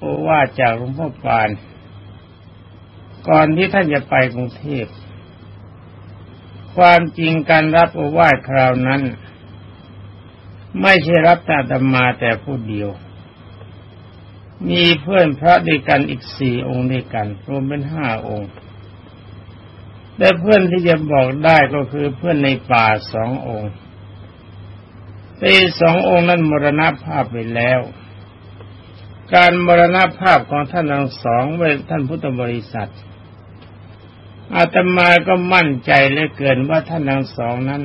โอว่าจากหลวงพ่อปาน ก่อนที่ท่านจะไปกรุงเทพ ความจริงการรับโอวาทคราวนั้น ไม่ใช่รับต่ธรรมาแต่ผู้เดียว มีเพื่อนพระด้วยกันอีกสี่องค์ด้วยกัน รวมเป็นห้าองค์แต่เพื่อนที่จะบอกได้ก็คือเพื่อนในป่าสององค์แต่สององค์นั้นมรณภาพไปแล้ว การมรณภาพของท่านทั้งสองเวท่านพุทธบริษัทอาตมาก็มั่นใจเหลือเกินว่าท่านทั้งสองนั้น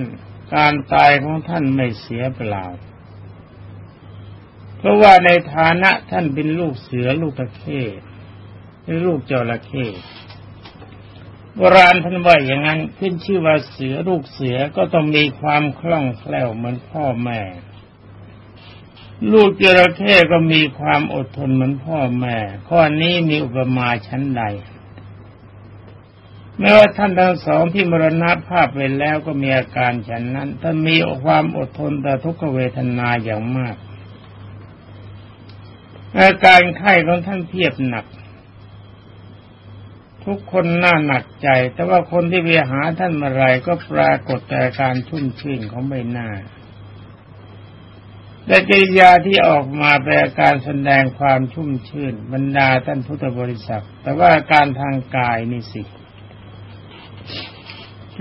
การตายของท่านไม่เสียเปล่า เพราะว่าในฐานะท่านเป็นลูกเสือลูกตะเข้เป็นลูกจระเข้โบราณท่านว่าอย่างนั้นขึ้นชื่อว่าเสือลูกเสือก็ต้องมีความคล่องแคล่วเหมือนพ่อแม่ ลูกจระเข้ก็มีความอดทนเหมือนพ่อแม่ ข้อนี้มีอุปมาชั้นใดไม่ว่าท่านทั้งสองที่มรณภาพไปแล้วก็มีอาการฉันนั้นท่านมีความอดทนแต่ทุกขเวทนาอย่างมาก อาการไข้ของท่านเทียบหนัก ทุกคนน่าหนักใจ แต่ว่าคนที่ไปหาท่านมื่อไรก็ปรากฏแต่การชุ่มชื่นของใบหน้า และกิริยาที่ออกมาเป็นการแสดงความชุ่มชื่นบรรดาท่านพุทธบริษัทแต่ว่าการทางกายนี่สิ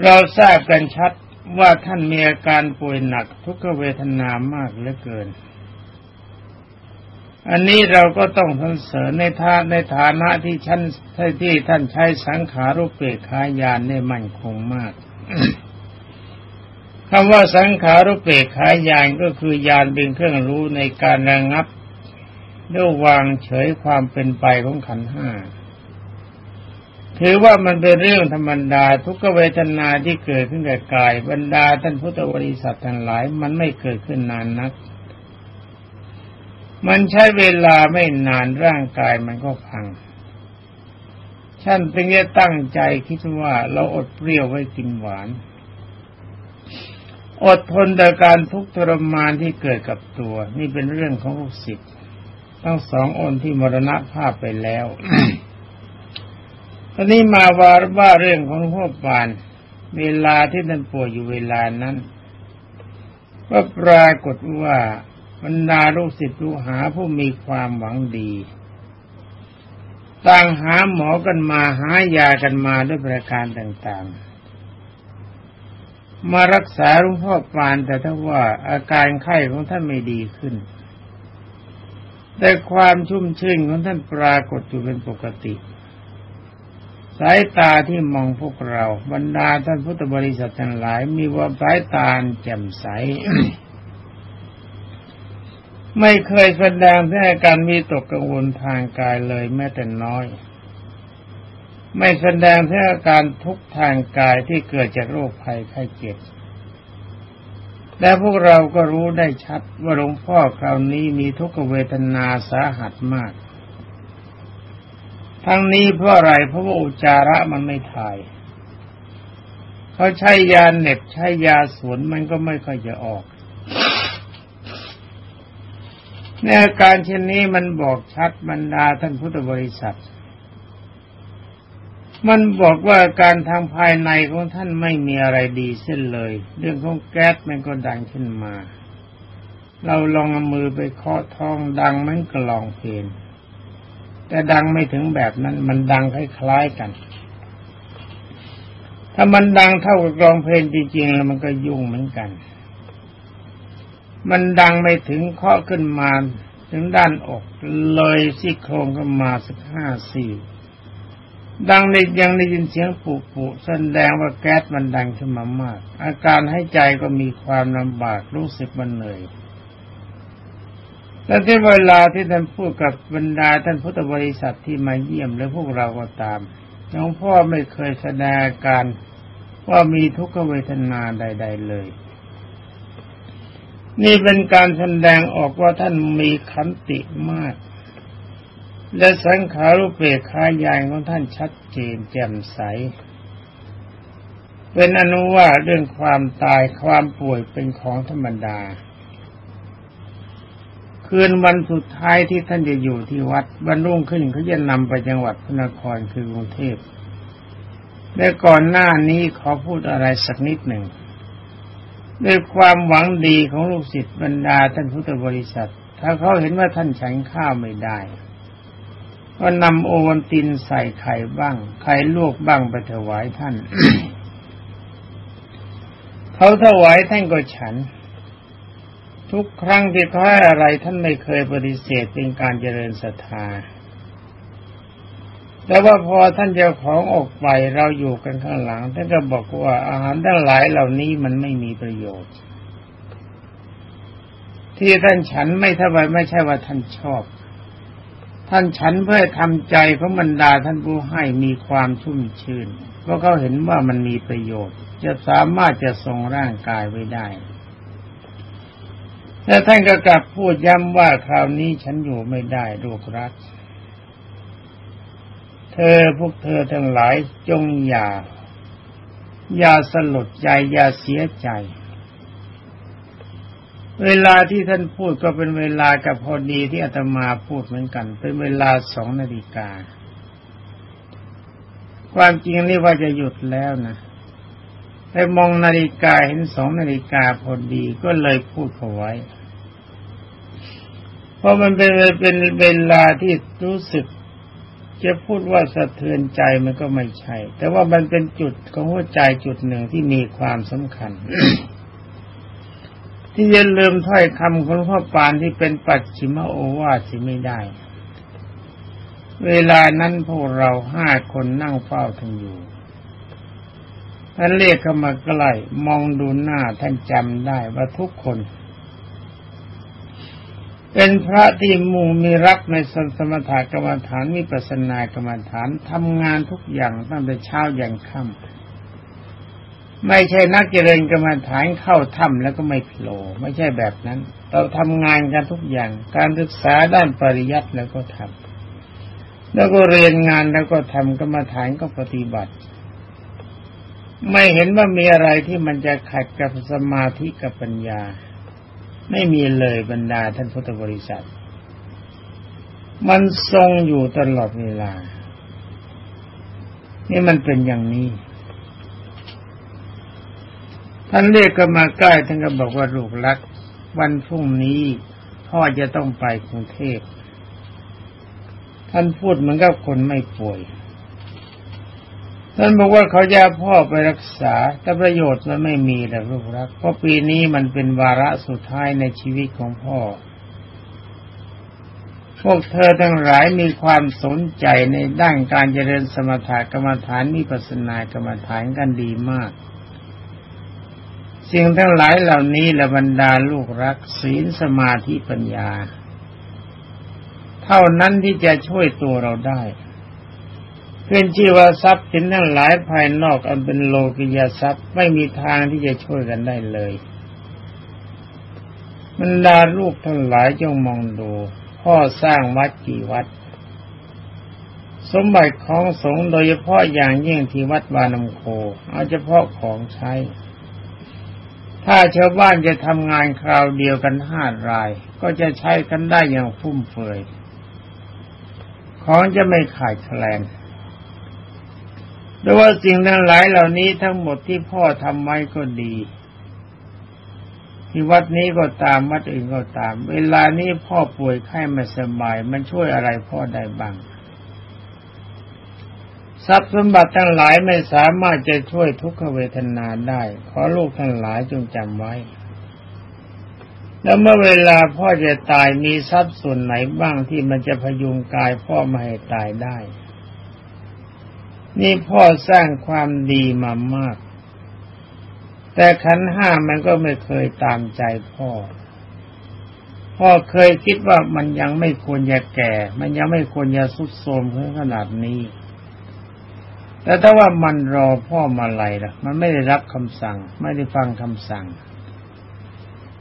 เราทราบกันชัดว่าท่านมีอาการป่วยหนักทุกขเวทนามากเหลือเกิน อันนี้เราก็ต้องสรรเสริญในท่าในฐานะที่ชั้นที่ท่านใช้สังขารุปเปกขายานได้มั่นคงมาก คำว่าสังขารุเปกขายานก็คือยานเป็นเครื่องรู้ในการระงับด้วยวางเฉยความเป็นไปของขันห้าถือว่ามันเป็นเรื่องธรรมดาทุกเวทนาที่เกิดขึ้นกับกาย บรรดาท่านพุทธบริษัททั้งหลาย มันไม่เกิดขึ้นนานนัก มันใช้เวลาไม่นานร่างกายมันก็พังท่านเป็นจะตั้งใจคิดว่าเราอดเปรี้ยวไว้กินหวาน อดทนต่อการทุกข์ทรมานที่เกิดกับตัว นี่เป็นเรื่องของลูกศิษย์ทั้งสองอนที่มรณภาพไปแล้วตอนนี้มาวาว่าเรื่องของพ่อปาน เวลาที่ท่านป่วยอยู่เวลานั้นก็ปรากฏว่าบรรดาลูกศิษย์ลูกหาผู้มีความหวังดี ต่างหาหมอกันมาหายากันมาด้วยประการต่างๆ มารักษาหลวงพ่อปานแต่ถ้าว่าอาการไข้ของท่านไม่ดีขึ้น แต่ความชุ่มชื่นของท่านปรากฏอยู่เป็นปกติ สายตาที่มองพวกเรา บรรดาท่านพุทธบริษัททั้งหลายมีว่าสายตาแจ่มใส ไม่เคยแสดงให้การมีตกกังวลทางกายเลยแม้แต่น้อย ไม่แสดงถึงอาการทุกทางกายที่เกิดจากโรคภัยไข้เจ็บแต่พวกเราก็รู้ได้ชัดว่าหลวงพ่อคราวนี้มีทุกเวทนาสาหัสมาก ทั้งนี้เพราะอะไรเพราะว่าอุจาระมันไม่ถ่าย เขาใช้ยาเน็บใช้ยาสวนมันก็ไม่ค่อยจะออกในอาการเช่นนี้มันบอกชัดบรรดาท่านพุทธบริษัท มันบอกว่าการทางภายในของท่านไม่มีอะไรดีเส้นเลย เรื่องของแก๊สมันก็ดังขึ้นมา เราลองเอามือไปเคาะท้องดังมันกลองเพลงแต่ดังไม่ถึงแบบนั้น มันดังคล้ายๆกัน ถ้ามันดังเท่ากับกลองเพลงจริงๆแล้วมันก็ยุ่งเหมือนกัน มันดังไม่ถึงเคาะขึ้นมา ถึงด้านอกเลยซี่โครงก็มาสักห้าสี่ ดังในยังได้ยินเสียงปุปุแสดงว่าแก๊สมันดังขึ้นมามาก อาการให้ใจก็มีความลำบากรู้สึกมันเหนื่อยและที่เวลาที่ท่านพูดกับบรรดาท่านพุทธบริษัทที่มาเยี่ยมและพวกเราก็ตามหลวงพ่อไม่เคยแสดงอาการว่ามีทุกขเวทนาใด ๆ เลย นี่เป็นการแสดงออกว่าท่านมีขันติมาก และสังขารุเปกขายานของท่านชัดเจนแจ่มใส เป็นอนุว่าเรื่องความตายความป่วยเป็นของธรรมดา คืนวันสุดท้ายที่ท่านจะอยู่ที่วัดวันรุ่งขึ้นเขาจะนำไปจังหวัดพระนครคือกรุงเทพและก่อนหน้านี้ขอพูดอะไรสักนิดหนึ่งด้วยความหวังดีของลูกศิษย์บรรดาท่านพุทธบริษัท ถ้าเขาเห็นว่าท่านฉันข้าวไม่ได้ ก็นำโอวันตินใส่ไข่บ้าง ไข่ลวกบ้างไปถวายท่าน เขาถวายท่านก็ฉัน ทุกครั้งที่เขาให้อะไรท่านไม่เคยปฏิเสธเป็นการเจริญศรัทธาแต่ว่าพอท่านเจ้าของออกไปเราอยู่กันข้างหลังท่านก็บอกว่าอาหารทั้งหลายเหล่านี้มันไม่มีประโยชน์ ที่ท่านฉันไม่ทำไมไม่ใช่ว่าท่านชอบ ท่านฉันเพื่อทำใจของบรรดาท่านผู้ให้มีความชุ่มชื่น เพราะเขาเห็นว่ามันมีประโยชน์ จะสามารถจะทรงร่างกายไว้ได้แต่ท่านก็กลับพูดย้ำว่าคราวนี้ฉันอยู่ไม่ได้ลูกรัก เธอพวกเธอทั้งหลายจงอย่า อย่าสลดใจอย่าเสียใจ เวลาที่ท่านพูดก็เป็นเวลากับพอดีที่อาตมาพูดเหมือนกัน เป็นเวลาสองนาฬิกา ความจริงนี่ว่าจะหยุดแล้วนะไปมองนาฬิกาเห็นสองนาฬิกาพอดีก็เลยพูดเขาไว้ เพราะมันเป็นเป็นเวลาที่รู้สึก จะพูดว่าสะเทือนใจมันก็ไม่ใช่ แต่ว่ามันเป็นจุดของหัวใจจุดหนึ่งที่มีความสำคัญ ที่จะลืมถ้อยคำของพ่อปานที่เป็นปัจฉิมโอวาสิไม่ได้ เวลานั้นพวกเราห้าคนนั่งเฝ้าท่านอยู่ท่านเรียกเข้ามาใกล้มองดูหน้าท่านจำได้ว่าทุกคน เป็นพระที่มูมีรักในสมถกรรมฐานมีปัสนากรรมฐานทำงานทุกอย่างตั้งแต่เช้ายันค่ำ ไม่ใช่นักเจริญกรรมฐานเข้าถ้ำแล้วก็ไม่โผล่ไม่ใช่แบบนั้น เราทำงานกันทุกอย่าง การศึกษาด้านปริยัติแล้วก็ทำแล้วก็เรียนงานแล้วก็ทำกรรมฐานก็ปฏิบัติ ไม่เห็นว่ามีอะไรที่มันจะขัดกับสมาธิกับปัญญา ไม่มีเลยบรรดาท่านพุทธบริษัท มันทรงอยู่ตลอดเวลา นี่มันเป็นอย่างนี้ ท่านเรียกกันมาใกล้ท่านก็บอกว่าลูกรัก วันพรุ่งนี้พ่อจะต้องไปกรุงเทพท่านพูดเหมือนกับคนไม่ป่วย ท่านบอกว่าเขาจะพ่อไปรักษา แต่ประโยชน์มันไม่มีแหละลูกรัก เพราะปีนี้มันเป็นวาระสุดท้ายในชีวิตของพ่อ พวกเธอทั้งหลายมีความสนใจในด้านการเจริญสมถกรรมฐานมีปัสนากรรมฐานกันดีมาก สิ่งทั้งหลายเหล่านี้ละบรรดาลูกรักศีลสมาธิปัญญา เท่านั้นที่จะช่วยตัวเราได้เป็นชีวทรัพย์สินทั้งหลายภายนอกอันเป็นโลกิยทรัพย์ไม่มีทางที่จะช่วยกันได้เลยมันดาลูกทั้งหลายจงมองดู พ่อสร้างวัดกี่วัด สมบัติของสงฆ์โดยเฉพาะอย่างยิ่งที่วัดวานมโค เอาเฉพาะของใช้ ถ้าชาวบ้านจะทำงานคราวเดียวกันห้าราย ก็จะใช้กันได้อย่างฟุ่มเฟือยของจะไม่ขาดแคลนแต่ว่าสิ่งทั้งหลายเหล่านี้ทั้งหมดที่พ่อทำไว้ก็ดีที่วัดนี้ก็ตามวัดอื่นก็ตาม เวลานี้พ่อป่วยไข้ไม่สบาย มันช่วยอะไรพ่อได้บ้าง ทรัพย์สมบัติทั้งหลายไม่สามารถจะช่วยทุกขเวทนาได้ ขอลูกทั้งหลายจงจำไว้ แล้วเมื่อเวลาพ่อจะตายมีทรัพย์ส่วนไหนบ้างที่มันจะพยุงกายพ่อไม่ให้ตายได้ นี่พ่อสร้างความดีมามาก แต่ขันห้ามันก็ไม่เคยตามใจพ่อพ่อเคยคิดว่ามันยังไม่ควรจะแก่ มันยังไม่ควรจะสุดโทรมขนาดนี้ แต่ถ้าว่ามันรอพ่อมาไหลล่ะ มันไม่ได้รับคำสั่ง ไม่ได้ฟังคำสั่ง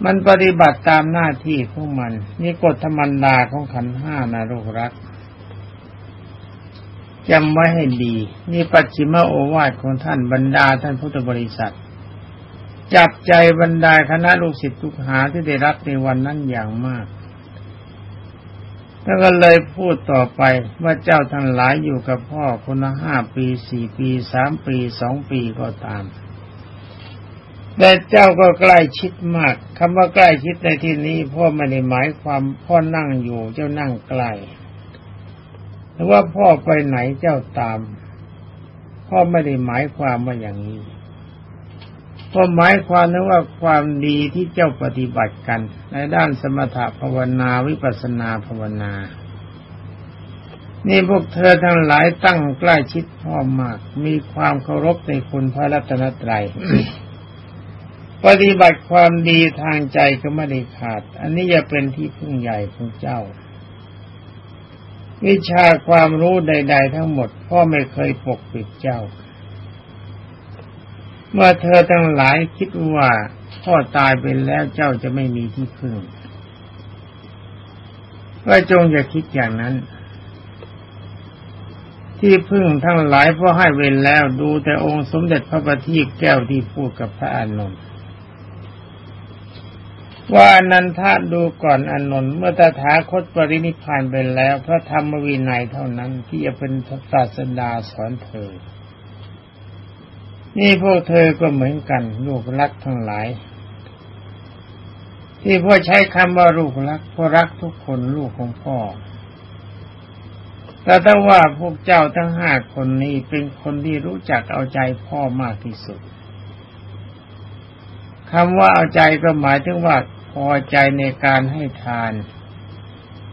มันปฏิบัติตามหน้าที่ของมัน นี่กฎธรรมดาของขันห้านะลูกรักจำไว้ให้ดี นี่ปัจฉิมโอวาทของท่านบรรดาท่านพุทธบริษัท จับใจบรรดาคณะลูกศิษย์ทุกหาที่ได้รับในวันนั้นอย่างมาก แล้วก็เลยพูดต่อไปว่าเจ้าทั้งหลายอยู่กับพ่อคนละห้าปีสี่ปีสามปีสองปีก็ตาม แต่เจ้าก็ใกล้ชิดมากคำว่าใกล้ชิดในที่นี้พ่อไม่ได้หมายความพ่อนั่งอยู่เจ้านั่งใกล้หรือว่าพ่อไปไหนเจ้าตาม พ่อไม่ได้หมายความว่าอย่างนี้ พ่อหมายความนึกว่าความดีที่เจ้าปฏิบัติกัน ในด้านสมถะภาวนาวิปัสนาภาวนา นี่พวกเธอทั้งหลายตั้งใกล้ชิดพ่อมาก มีความเคารพในคุณพระรัตนตรัยปฏิบัติความดีทางใจก็ไม่ได้ขาด อันนี้จะเป็นที่พึ่งใหญ่ของเจ้า วิชาความรู้ใด ๆ ทั้งหมดพ่อไม่เคยปกปิดเจ้า เมื่อเธอทั้งหลายคิดว่าพ่อตายไปแล้วเจ้าจะไม่มีที่พึ่งก็จงอย่าคิดอย่างนั้น ที่พึ่งทั้งหลายพ่อให้เวรแล้วดูแต่องค์สมเด็จพระบัณฑิตแก้วที่พูดกับพระอานนท์ว่านันทะดูก่อนอนนท์เมื่อตถาคตปรินิพานไปแล้ว พระธรรมวินัยเท่านั้นที่จะเป็นศาสดาสอนเธอ นี่พวกเธอก็เหมือนกันลูกรักทั้งหลาย ที่พ่อใช้คำว่าลูกรักพ่อรักทุกคนลูกของพ่อแต่ถ้าว่าพวกเจ้าทั้งห้าคนนี้เป็นคนที่รู้จักเอาใจพ่อมากที่สุดคำว่าเอาใจก็หมายถึงว่าพอใจในการให้ทาน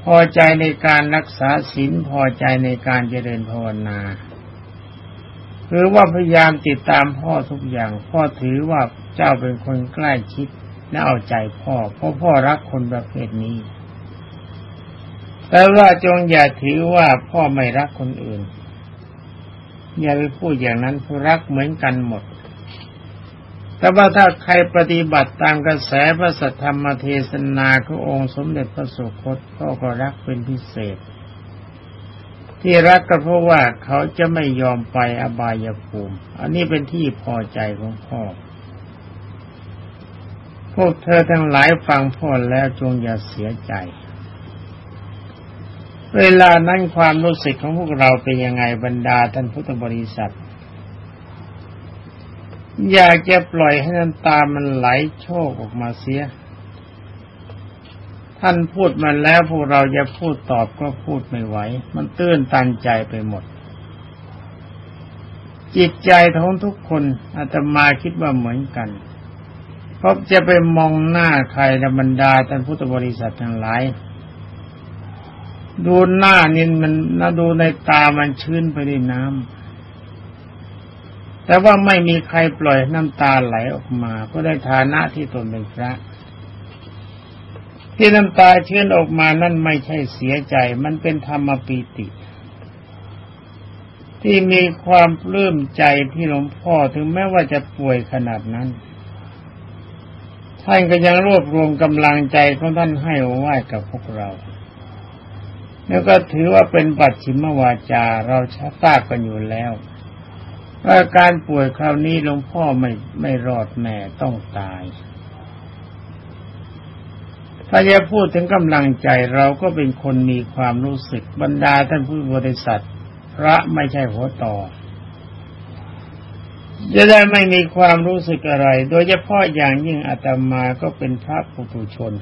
พอใจในการรักษาศีลพอใจในการเจริญภาวนา คือว่าพยายามติดตามพ่อทุกอย่าง พ่อถือว่าเจ้าเป็นคนใกล้ชิดและเอาใจพ่อ เพราะพ่อรักคนประเภทนี้ แต่ว่าจงอย่าถือว่าพ่อไม่รักคนอื่น อย่าไปพูดอย่างนั้นรักเหมือนกันหมด แต่ว่าถ้าใครปฏิบัติตามกระแสพระสัทธรรมเทศนาขององค์สมเด็จพระสุคตพ่อก็รักเป็นพิเศษ ที่รักก็เพราะว่าเขาจะไม่ยอมไปอบายภูมิ อันนี้เป็นที่พอใจของพ่อ พวกเธอทั้งหลายฟังพ่อแล้วจงอย่าเสียใจ เวลานั้นความรู้สึกของพวกเราเป็นยังไงบรรดาท่านพุทธบริษัท อยากจะปล่อยให้น้ำตามันไหลโชกออกมาเสีย ท่านพูดมาแล้วพวกเราจะพูดตอบก็พูดไม่ไหว มันตื้นตันใจไปหมด จิตใจของทุกคนอาตมาคิดว่าเหมือนกัน เพราะจะไปมองหน้าใครในบรรดาท่านพุทธบริษัททั้งหลาย ดูหน้านี่มันน่าดูในตามันชื้นไปด้วยน้ำแต่ว่าไม่มีใครปล่อยน้ำตาไหลออกมา ก็ได้ฐานะที่ตนเป็นพระ ที่น้ำตาเชื้นออกมานั่นไม่ใช่เสียใจ มันเป็นธรรมปีติ ที่มีความปลื้มใจที่หลวงพ่อถึงแม้ว่าจะป่วยขนาดนั้น ท่านก็ยังรวบรวมกำลังใจของท่านให้ไหว้กับพวกเรา แล้วก็ถือว่าเป็นปัจฉิมวาจาเราชะตากันอยู่แล้วว่าการป่วยคราวนี้หลวงพ่อไม่ไม่รอดแม่ต้องตาย ถ้าจะพูดถึงกำลังใจเราก็เป็นคนมีความรู้สึกบรรดาท่านผู้บริษัท พระไม่ใช่หัวต่อ จะได้ไม่มีความรู้สึกอะไร โดยเฉพาะอย่างยิ่งอาตมาก็เป็นพระปุถุชน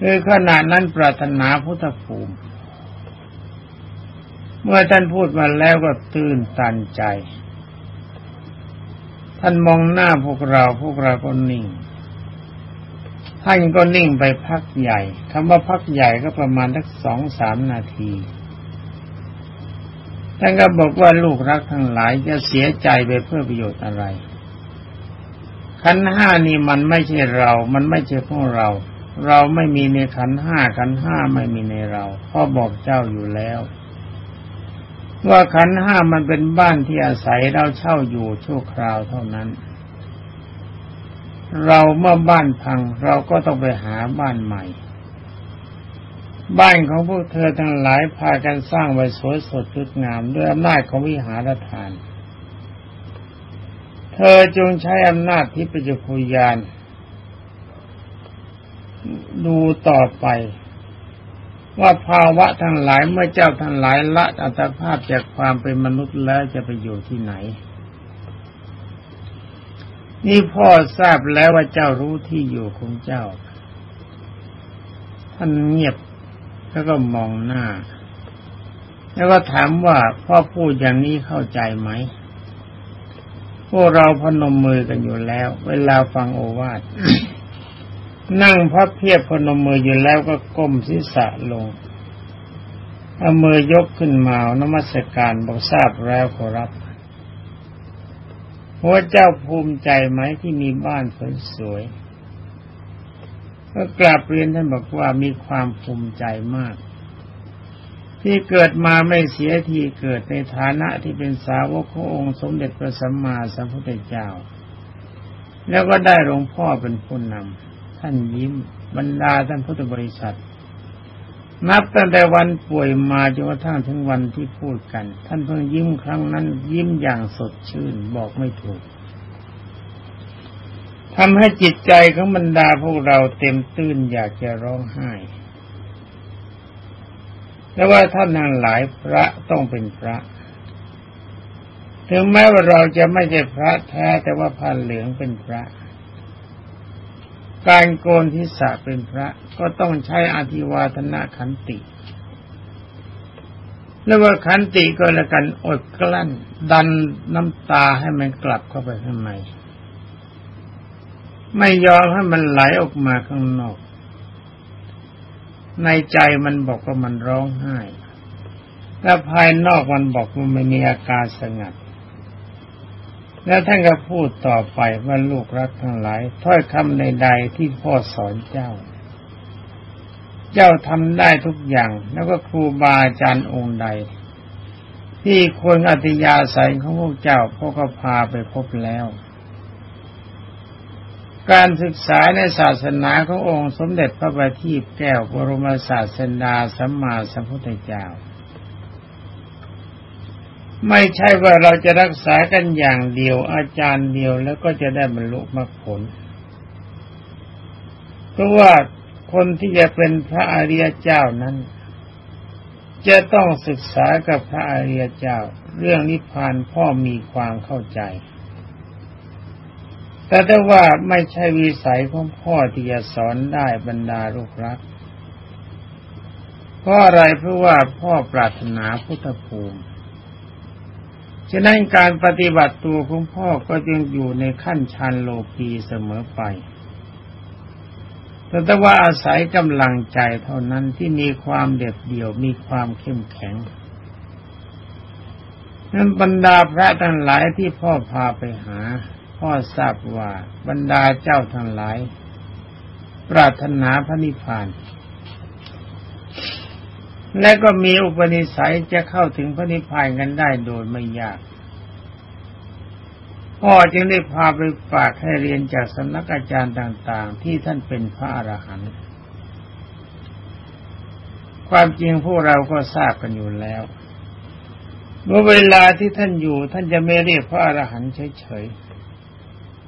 คือขณะนั้นปรารถนาพุทธภูมิ เมื่อท่านพูดมาแล้วก็ตื่นตันใจ ท่านมองหน้าพวกเราพวกเราก็นิ่ง ท่านก็นิ่งไปพักใหญ่คำว่าพักใหญ่ก็ประมาณสักสองสามนาทีท่านก็บอกว่าลูกรักทั้งหลายจะเสียใจไปเพื่อประโยชน์อะไรขันห้านี่มันไม่ใช่เรา มันไม่ใช่พวกเรา เราไม่มีในขันห้าขันห้าไม่มีในเราพ่อบอกเจ้าอยู่แล้ว ว่าขันห้ามันเป็นบ้านที่อาศัยเราเช่าอยู่ชั่วคราวเท่านั้น เราเมื่อบ้านพังเราก็ต้องไปหาบ้านใหม่ บ้านของพวกเธอทั้งหลายพากันสร้างไว้สวยสดงดงามด้วยอำนาจของวิหารทาน เธอจงใช้อำนาจที่ปัจจุยานดูต่อไป ว่าภาวะทั้งหลายเมื่อเจ้าทั้งหลายละอัตภาพจากความเป็นมนุษย์แล้วจะไปอยู่ที่ไหน นี่พ่อทราบแล้วว่าเจ้ารู้ที่อยู่ของเจ้า ท่านเงียบแล้วก็มองหน้า แล้วก็ถามว่าพ่อพูดอย่างนี้เข้าใจไหมพวกเราพนมมือกันอยู่แล้ว เวลาฟังโอวาทนั่งพับเพียบพนมมืออยู่แล้วก็ก้มศีรษะลงเอามือยกขึ้นมา นมัสการบอกทราบแล้วขอรับ หัวเจ้าภูมิใจไหมที่มีบ้านสวยๆก็กราบเรียนท่านบอกว่ามีความภูมิใจมาก ที่เกิดมาไม่เสียทีเกิดในฐานะที่เป็นสาวกขององค์สมเด็จพระสัมมาสัมพุทธเจ้า แล้วก็ได้หลวงพ่อเป็นผู้นำท่านยิ้มบรรดาท่านพุทธบริษัท นับตั้งแต่วันป่วยมาจนกระทั่งถึงวันที่พูดกัน ท่านเพิ่งยิ้มครั้งนั้น ยิ้มอย่างสดชื่นบอกไม่ถูกทำให้จิตใจของบรรดาพวกเราเต็มตื้นอยากจะร้องไห้แต่ว่าท่านนั้นหลายพระต้องเป็นพระ ถึงแม้ว่าเราจะไม่ใช่พระแท้แต่ว่าผ้าเหลืองเป็นพระ การโกนทิศะเป็นพระก็ต้องใช้อธิวาทนาขันติแล้วว่าขันติก็แล้วกันอดกลั้น ดันน้ำตาให้มันกลับเข้าไปข้างในไม่ยอมให้มันไหลออกมาข้างนอก ในใจมันบอกว่ามันร้องไห้ และภายนอกมันบอกว่าไม่มีอาการสงัด แล้วท่านก็พูดต่อไปว่าลูกรักทั้งหลาย ถ้อยคำใดๆที่พ่อสอนเจ้า เจ้าทำได้ทุกอย่าง แล้วก็ครูบาอาจารย์องค์ใด ที่ควรอธิยาศัยของพวกเจ้าพ่อก็พาไปพบแล้ว การศึกษาในศาสนาขององค์สมเด็จพระบัณฑิตแก้วบรมศาสดาสัมมาสัมพุทธเจ้า ไม่ใช่ว่าเราจะรักษากันอย่างเดียว อาจารย์เดียวแล้วก็จะได้บรรลุมรรคผล เพราะว่าคนที่จะเป็นพระอริยเจ้านั้น จะต้องศึกษากับพระอริยเจ้า เรื่องนิพพานพ่อมีความเข้าใจ แต่ถ้ว่าไม่ใช่วิสัยของพ่อที่จะสอนได้บรรดาลูกรักเพราะอะไรเพราะว่าพ่อปรารถนาพุทธภูมิ ฉะนั้นการปฏิบัติตัวของพ่อก็จึงอยู่ในขั้นชันโลกีเสมอไป แต่ว่าอาศัยกำลังใจเท่านั้นที่มีความเด็ดเดี่ยวมีความเข้มแข็งนั้นบรรดาพระทั้งหลายที่พ่อพาไปหา พ่อทราบว่าบรรดาเจ้าทั้งหลาย ปรารถนาพระนิพพาน และก็มีอุปนิสัยจะเข้าถึงพระนิพพานกันได้โดยไม่ยาก พ่อจึงได้พาไปฝากให้เรียนจากสำนักอาจารย์ต่างๆ ที่ท่านเป็นพระอรหันต์ความจริงพวกเราก็ทราบกันอยู่แล้ว เมื่อเวลาที่ท่านอยู่ ท่านจะไม่เรียกพระอรหันต์เฉย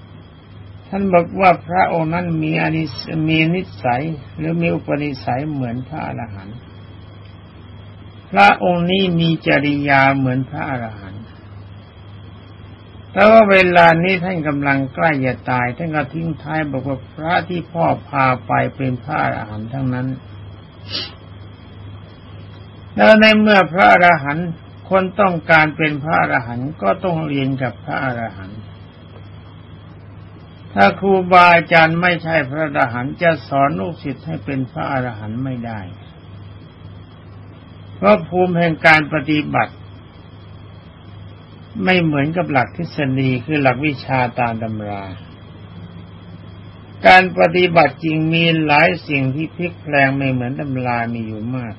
ๆ ท่านบอกว่าพระองค์นั้นมีอนิสมีนิสัย หรือมีอุปนิสัยเหมือนพระอรหันต์ พระองค์นี้มีจริยาเหมือนพระอรหันต์แต่ว่าเวลานี้ท่านกำลังใกล้จะตาย ท่านก็ทิ้งท้ายบอกว่าพระที่พ่อพาไปเป็นพระอรหันต์ทั้งนั้น แล้วในเมื่อพระอรหันต์คนต้องการเป็นพระอรหันต์ก็ต้องเรียนกับพระอรหันต์ถ้าครูบาอาจารย์ไม่ใช่พระอรหันต์จะสอนลูกศิษย์ให้เป็นพระอรหันต์ไม่ได้ เพราะภูมิแห่งการปฏิบัติ ไม่เหมือนกับหลักทฤษฎีคือหลักวิชาตามตำรา การปฏิบัติจริงมีหลายสิ่งที่พลิกแปลงไม่เหมือนตำรามีอยู่มาก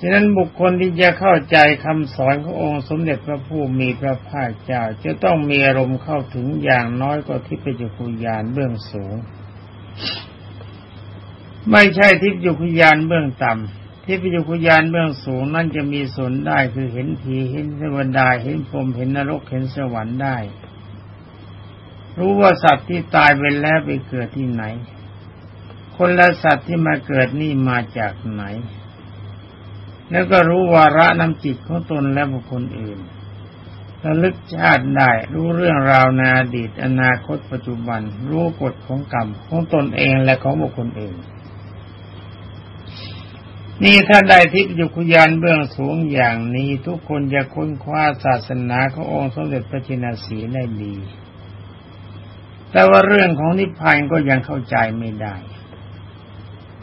ฉะนั้นบุคคลที่จะเข้าใจคำสอนขององค์สมเด็จพระผู้มีพระภาคเจ้า จะต้องมีอารมณ์เข้าถึงอย่างน้อยก็ที่เป็นจุคุยานเบื้องสูง ไม่ใช่ทิพยุคุยานเบื้องต่ำ ที่ปิจุคุยานเบื้องสูงนั่นจะมีส่วนได้คือเห็นผีเห็นเทวดาเห็นพรมเห็นนรกเห็นสวรรค์ได้ รู้ว่าสัตว์ที่ตายไปแล้วไปเกิดที่ไหน คนและสัตว์ที่มาเกิดนี่มาจากไหน แล้วก็รู้วาระน้ำจิตของตนและบุคคลอื่นระลึกชาติได้รู้เรื่องราวในอดีตอนาคตปัจจุบัน รู้กฎของกรรมของตนเองและของบุคคลอื่น นี่ถ้าได้ทิพยุคยานเบื้องสูงอย่างนี้ทุกคนจะค้นคว้าศาสนาขององค์สมเด็จพระจินสีได้ดี แต่ว่าเรื่องของนิพพานก็ยังเข้าใจไม่ได้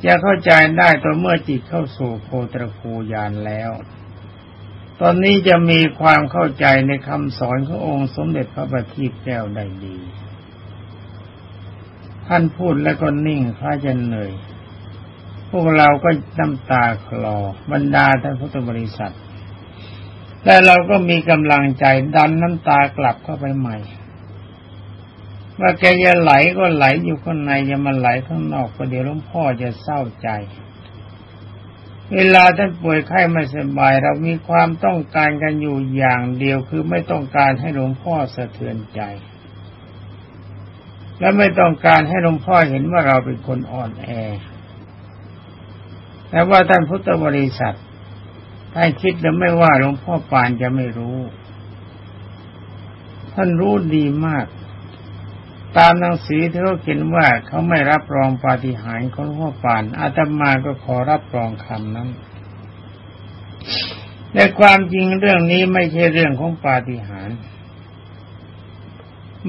จะเข้าใจได้ต่อเมื่อจิตเข้าสู่โพตรคูยานแล้ว ตอนนี้จะมีความเข้าใจในคำสอนขององค์สมเด็จพระบัณฑิตแก้วได้ดี ท่านพูดแล้วก็นิ่งพระจะเหนื่อย พวกเราก็น้ำตาคลอบรรดาท่านพุทธบริษัท แต่เราก็มีกำลังใจดันน้ำตากลับเข้าไปใหม่ ว่าแกจะไหลก็ไหลอยู่ข้างในจะมาไหลข้างนอกประเดี๋ยวหลวงพ่อจะเศร้าใจ เวลาท่านป่วยไข้ไม่สบาย เรามีความต้องการกันอยู่อย่างเดียวคือไม่ต้องการให้หลวงพ่อสะเทือนใจ และไม่ต้องการให้หลวงพ่อเห็นว่าเราเป็นคนอ่อนแอ แต่ว่าท่านพุทธบริษัทท่านคิดแล้วไม่ว่าหลวงพ่อปานจะไม่รู้ ท่านรู้ดีมาก ตามหนังสือที่เขาเขียนว่าเขาไม่รับรองปาฏิหาริย์ของหลวงพ่อปานอาตมาก็ขอรับรองคำนั้นแต่ความจริงเรื่องนี้ไม่ใช่เรื่องของปาฏิหาริย์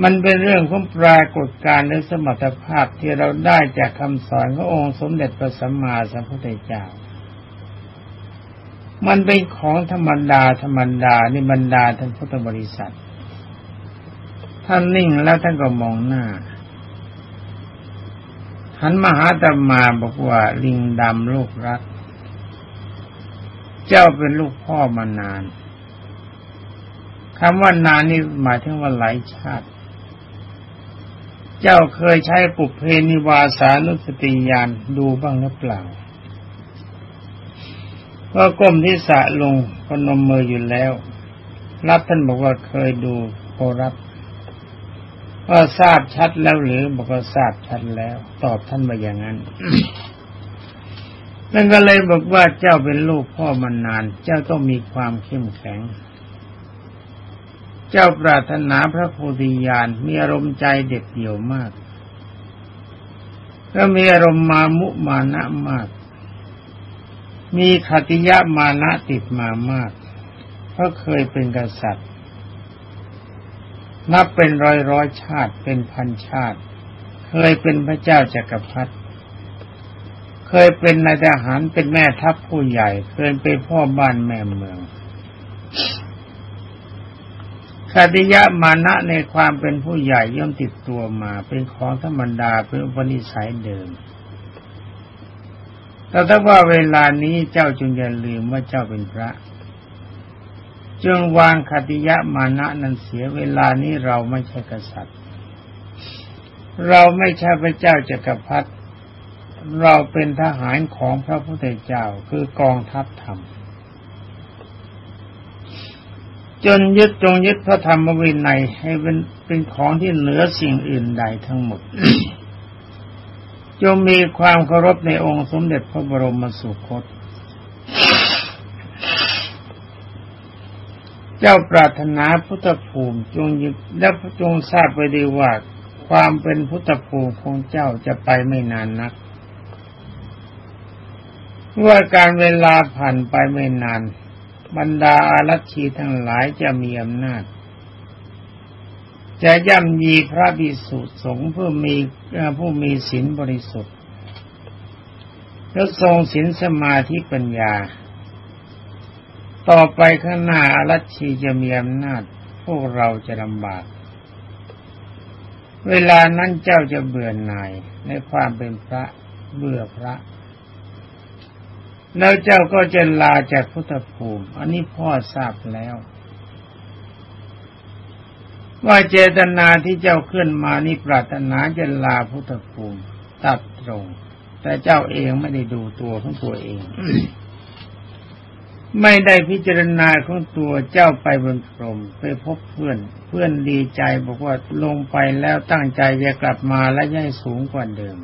มันเป็นเรื่องของปรากฏการณ์ในสมรรถภาพที่เราได้จากคำสอนขององค์สมเด็จพระสัมมาสัมพุทธเจ้า มันเป็นของธรรมดาธรรมดานี่บรรดาท่านพุทธบริษัท ท่านนิ่งแล้วท่านก็มองหน้าหันมาหาตมาบอกว่าลิงดำลูกรัก เจ้าเป็นลูกพ่อมานานคำว่านานนี่หมายถึงว่าหลายชาติ เจ้าเคยใช้ปุเพนิวาสานุสติญาณดูบ้างหรือเปล่าก็ก้มที่สะลงพนมมืออยู่แล้ว รับท่านบอกว่าเคยดูโครับว่าทราบชัดแล้วหรือบอกว่าทราบชัดแล้ว ตอบท่านมาอย่างนั้นนั่นก็เลยบอกว่าเจ้าเป็นลูกพ่อมานาน เจ้าต้องมีความเข้มแข็ง เจ้าปรารถนาพระโพธิญาณมีอารมณ์ใจเด็ดเดี่ยวมาก ก็มีอารมณ์มามุมานะมาก มีขติยะมานะติดมามาก เพราะเคยเป็นกษัตริย์ นับเป็นร้อยร้อยชาติเป็นพันชาติ เคยเป็นพระเจ้าจากักรพรรดิเคยเป็นนายทหารเป็นแม่ทัพผู้ใหญ่ เคยเป็นพ่อบ้านแม่เมือง คติยะมานะในความเป็นผู้ใหญ่ย่อมติดตัวมา เป็นของธรรมดาเป็นอุปนิสัยเดิม แต่ถ้าว่าเวลานี้เจ้าจงอย่าลืมว่าเจ้าเป็นพระจงวางคติยะมานะนั้นเสียเวลานี้เราไม่ใช่กษัตริย์ เราไม่ใช่พระเจ้าจักรพรรดิเราเป็นทหารของพระพุทธเจ้าคือกองทัพธรรม จนยึดจงยึดพระธรรมวินัยให้เป็นเป็นของที่เหนือสิ่งอื่นใดทั้งหมด จงมีความเคารพในองค์สมเด็จพระบรมสุคต เจ้าปรารถนาพุทธภูมิจงยึดและจงทราบไปดีว่าความเป็นพุทธภูมิของเจ้าจะไปไม่นานนักว่าการเวลาผ่านไปไม่นาน บรรดาอารัชีทั้งหลายจะมีอำนาจ จะย่ำยีพระบิสุสงฆ์เพื่อมีผู้มีศีลบริสุทธิ์แล้วทรงศีลสมาธิปัญญา ต่อไปข้างหน้าอารัชีจะมีอำนาจ พวกเราจะลำบาก เวลานั้นเจ้าจะเบื่อหน่ายในความเป็นพระเบื่อพระ แล้วเจ้าก็จะลาจากพุทธภูมิ อันนี้พ่อทราบแล้ว ว่าเจตนาที่เจ้าขึ้นมานี่ปรารถนาจะลาพุทธภูมิ ตัดตรง แต่เจ้าเองไม่ได้ดูตัวของตัวเอง ไม่ได้พิจารณาของตัวเจ้าไปบนพรมไปพบเพื่อน เพื่อนดีใจบอกว่าลงไปแล้วตั้งใจจะกลับมาและให้สูงกว่าเดิม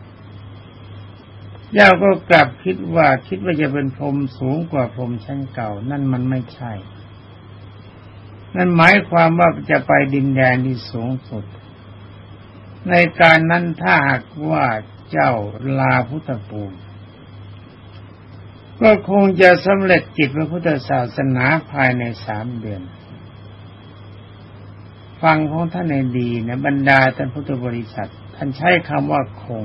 เจ้าก็กลับคิดว่าคิดว่าจะเป็นพรมสูงกว่าพรมชั้นเก่า นั่นมันไม่ใช่ นั่นหมายความว่าจะไปดินแดนที่สูงสุด ในการนั้นถ้าหากว่าเจ้าลาพุทธภูมิก็คงจะสำเร็จจิตพระพุทธศาสนาภายในสามเดือน ฟังของท่านในดีนะบรรดาท่านพุทธบริษัท ท่านใช้คำว่าคง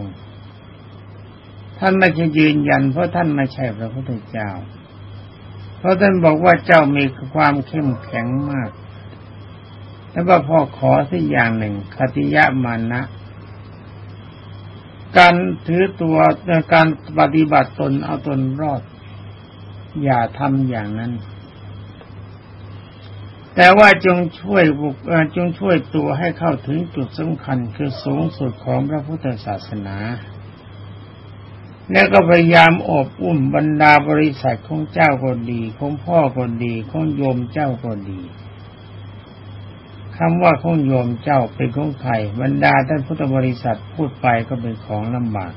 ท่านไม่ใช่ยืนยัน เพราะท่านไม่ใช่พระพุทธเจ้า เพราะท่านบอกว่าเจ้ามีความเข้มแข็งมาก แล้วก็พอขอสักอย่างหนึ่งคติยะมานะ การถือตัวการปฏิบัติตนเอาตนรอด อย่าทำอย่างนั้น แต่ว่าจงช่วยบุกจงช่วยตัวให้เข้าถึงจุดสำคัญคือสูงสุดของพระพุทธศาสนา แล้วก็พยายามอบอุ้มบรรดาบริษัทของเจ้าก็ดี ของพ่อก็ดีของโยมเจ้าก็ดีคำว่าของโยมเจ้าเป็นของใครบรรดาท่านพุทธบริษัทพูดไปก็เป็นของลำบาก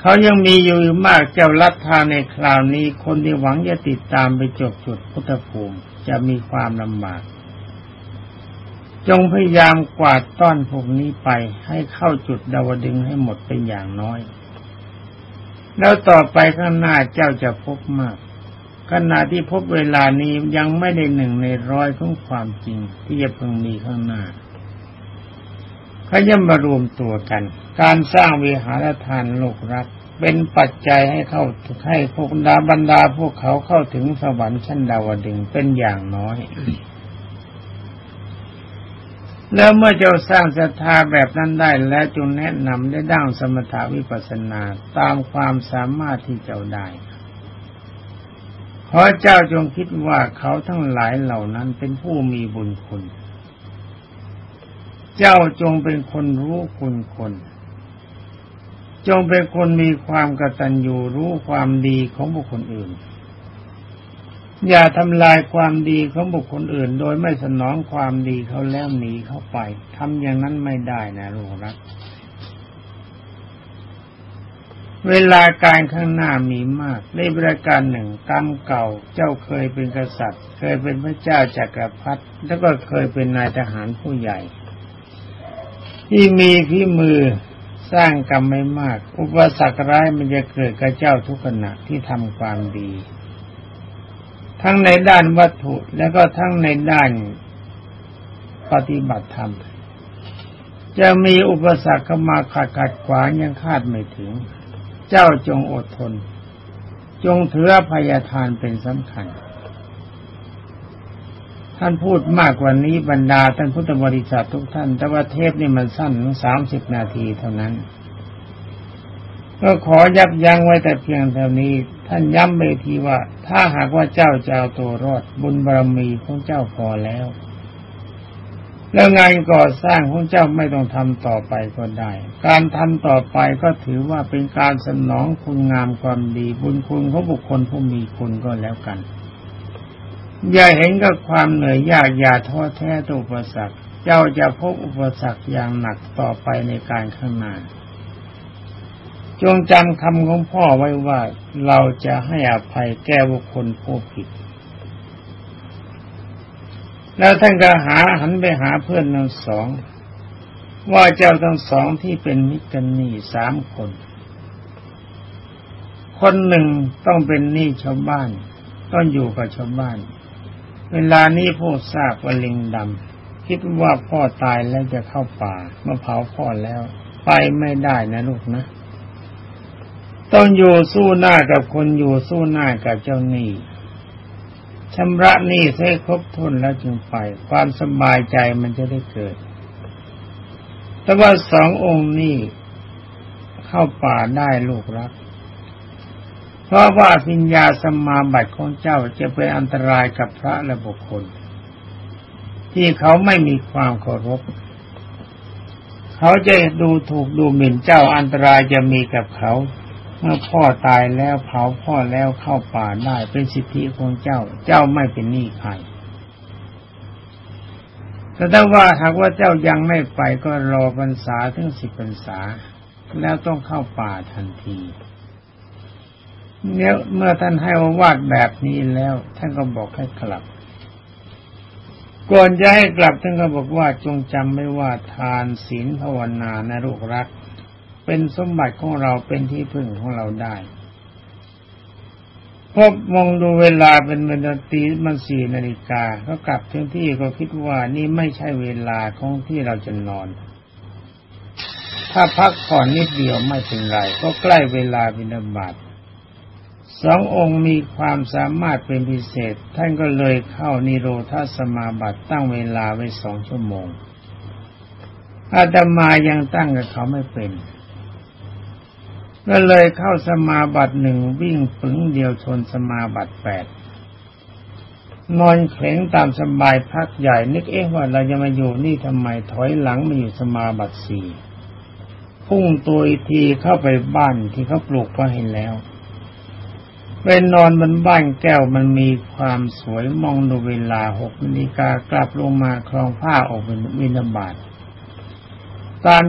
เขายังมีอยู่มากเจ้าลัทธาในคราวนี้ คนที่หวังจะติดตามไปจบจุดพุทธภูมิจะมีความลำบาก จงพยายามกวาดต้อนพวกนี้ไปให้เข้าจุดดาวดึงให้หมดเป็นอย่างน้อย แล้วต่อไปข้างหน้าเจ้าจะพบมากขณะที่พบเวลานี้ยังไม่ได้หนึ่งในร้อยของความจริงที่จะพึงมีข้างหน้าเขาจะมารวมตัวกัน การสร้างวิหารทานโลกรักเป็นปัจจัยให้เข้าให้พวกดาบรรดาพวกเขาเข้าถึงสวรรค์ชั้นดาวดึงเป็นอย่างน้อย แล้วเมื่อเจ้าสร้างศรัทธาแบบนั้นได้แล้วจงแนะนำได้ดั้งสมถาวิปัสนาตามความสามารถที่เจ้าได้ขอเจ้าจงคิดว่าเขาทั้งหลายเหล่านั้นเป็นผู้มีบุญคุณ เจ้าจงเป็นคนรู้คุณคน จงเป็นคนมีความกตัญญูรู้ความดีของบุคคลอื่น อย่าทำลายความดีของบุคคลอื่น โดยไม่สนองความดีเขาแล้วหนีเข้าไปทำอย่างนั้นไม่ได้นะลูกรัก เวลาการข้างหน้ามีมากในบริการหนึ่งกรรมเก่าเจ้าเคยเป็นกษัตริย์ เคยเป็นพระเจ้าจากักรพรรดิแล้วก็เคยเป็นนายทหารผู้ใหญ่ ที่มีฝีมือสร้างกรรมไม่มาก อุปสรรคร้ายมันจะเกิดกับเจ้าทุกขณะที่ทำความดี ทั้งในด้านวัตถุแล้วก็ทั้งในด้านปฏิบัติธรรม จะมีอุปสรรคมาขัดขัดขวางยังคาดไม่ถึง เจ้าจงอดทน จงถือพยาทานเป็นสำคัญ ท่านพูดมากกว่านี้บรรดาท่านพุทธบริษัททุกท่าน แต่ว่าเทปนี่มันสั้นสามสิบนาทีเท่านั้น ก็ขอยับยั้งไว้แต่เพียงเท่านี้ ท่านย้ำไปทีว่า ถ้าหากว่าเจ้าจะเอาตัวรอด บุญบารมีของเจ้าพอแล้ว แล้วงานก่อสร้างของเจ้าไม่ต้องทำต่อไปก็ได้ การทำต่อไปก็ถือว่าเป็นการสนองคุณงามความดี บุญคุณของบุคคลผู้มีคุณก็แล้วกัน อย่าเห็นกับความเหนื่อยยากอย่าท้อแท้ต่ออุปสรรค เจ้าจะพบอุปสรรคอย่างหนักต่อไปในการข้างหน้า จงจำคำของพ่อไว้ว่าเราจะให้อภัยแก้บุคคลผู้ผิด แล้วท่านก็หาหันไปหาเพื่อนทั้งสอง ว่าเจ้าทั้งสองที่เป็นมิตรกันนี่สามคน คนหนึ่งต้องเป็นหนี้ชาวบ้าน ต้องอยู่กับชาวบ้าน เวลานี้พ่อทราบว่าลิงดำคิดว่าพ่อตายแล้วจะเข้าป่าเมื่อเผาพ่อแล้ว ไปไม่ได้นะลูกนะ ต้องอยู่สู้หน้ากับคนอยู่สู้หน้ากับเจ้าหนี้ชำระหนี้ให้ครบทุนแล้วจึงไป ความสบายใจมันจะได้เกิด แต่ว่าสององค์นี้เข้าป่าได้ลูกรัก เพราะว่าปิญญาสมาบัติของเจ้าจะเป็นอันตรายกับพระและบุคคล ที่เขาไม่มีความเคารพเขาจะดูถูกดูหมิ่นเจ้าอันตรายจะมีกับเขา เมื่อพ่อตายแล้วเผาพ่อแล้วเข้าป่าได้เป็นสิทธิของเจ้า เจ้าไม่เป็นหนี้ใครแต่ถ้าว่าหากว่าเจ้ายังไม่ไปก็รอพรรษาถึงสิบพรรษา แล้วต้องเข้าป่าทันทีเนี่ยเมื่อท่านให้อาวาดแบบนี้แล้ว ท่านก็บอกให้กลับ ก่อนจะให้กลับท่านก็บอกว่าจงจำไม่ว่าทานศีลภาวนาในลูกรัก เป็นสมบัติของเราเป็นที่พึ่งของเราได้พบมองดูเวลาเป็นเวลาตีมันสี่นาฬิกาก็กลับถึงที่ก็คิดว่านี่ไม่ใช่เวลาของที่เราจะนอน ถ้าพักผ่อนนิดเดียวไม่เป็นไร ก็ใกล้เวลาบิณฑบาตสององค์มีความสามารถเป็นพิเศษ ท่านก็เลยเข้านิโรธาสมาบัติตั้งเวลาไว้สองชั่วโมงอาตมายังตั้งกับเขาไม่เป็น ก็เลยเข้าสมาบัติหนึ่งวิ่งปึงเดียวชนสมาบัติแปดนอนเข็งตามสบายพักใหญ่ นึกเอ๊ะว่าเราจะมาอยู่นี่ทำไมถอยหลังมาอยู่สมาบัติสี่พุ่งตัวอีกทีเข้าไปบ้านที่เขาปลูกไว้ให้แล้วเป็นนอนบนบ้านแก้วมันมีความสวยมองดูเวลาหกนาฬิกากลับลงมาคลองผ้าออกเป็นวินาบาตตาม